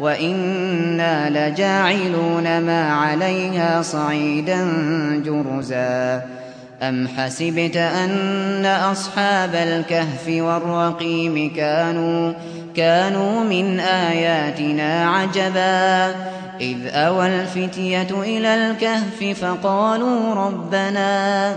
وإنا لجاعلون ما عليها صعيدا جرزا أم حسبت أن أصحاب الكهف والرقيم كانوا كانوا من آياتنا عجبا إذ أوى الفتية إلى الكهف فقالوا ربنا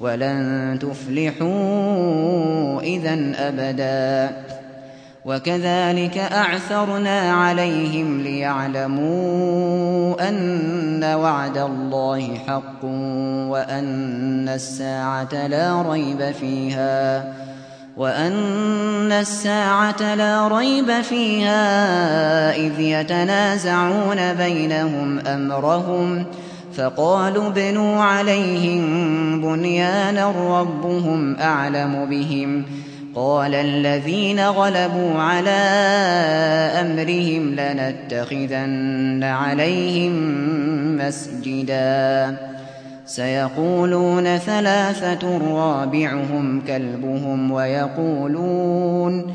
ولن تفلحوا إذا أبدا. وكذلك أعثرنا عليهم ليعلموا أن وعد الله حق وأن الساعة لا ريب فيها وأن الساعة لا ريب فيها إذ يتنازعون بينهم أمرهم فقالوا ابنوا عليهم بنيانا ربهم أعلم بهم. قال الذين غلبوا على أمرهم لنتخذن عليهم مسجدا. سيقولون ثلاثة رابعهم كلبهم ويقولون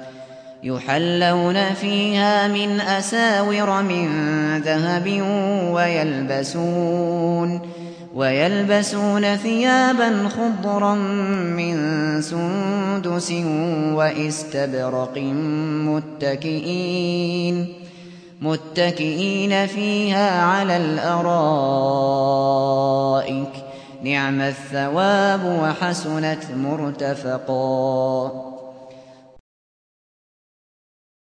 يحلون فيها من أساور من ذهب ويلبسون ويلبسون ثيابا خضرا من سندس واستبرق متكئين متكئين فيها على الأرائك نعم الثواب وحسنت مرتفقا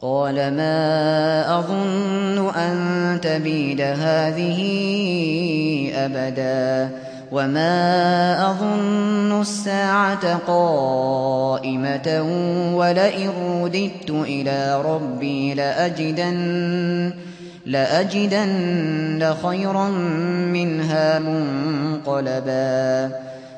قال ما أظن أن تبيد هذه أبدا وما أظن الساعة قائمة ولئن رددت إلى ربي لأجدن لأجدن خيرا منها منقلبا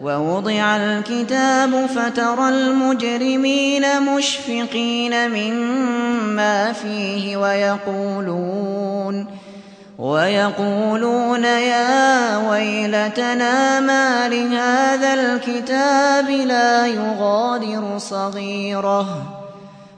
ووضع الكتاب فترى المجرمين مشفقين مما فيه ويقولون ويقولون يا ويلتنا ما لهذا الكتاب لا يغادر صغيرة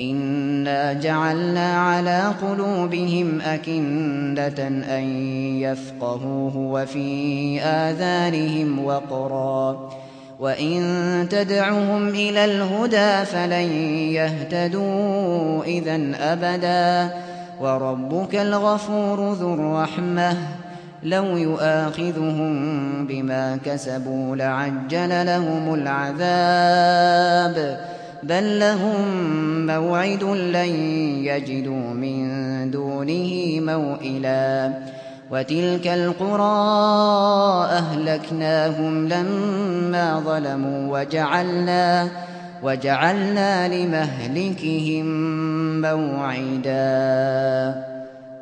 إنا جعلنا على قلوبهم أكندة أن يفقهوه وفي آذانهم وقرا وإن تدعهم إلى الهدى فلن يهتدوا إذا أبدا وربك الغفور ذو الرحمة لو يؤاخذهم بما كسبوا لعجل لهم العذاب بل لهم موعد لن يجدوا من دونه موئلاً وتلك القرى أهلكناهم لما ظلموا وجعلنا وجعلنا لمهلكهم موعدا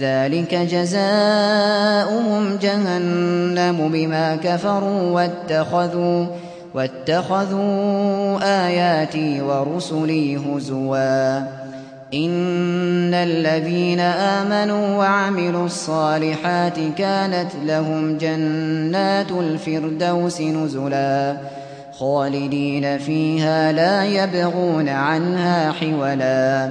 ذلك جزاؤهم جهنم بما كفروا واتخذوا واتخذوا آياتي ورسلي هزواً. إن الذين آمنوا وعملوا الصالحات كانت لهم جنات الفردوس نزلا. خالدين فيها لا يبغون عنها حولا.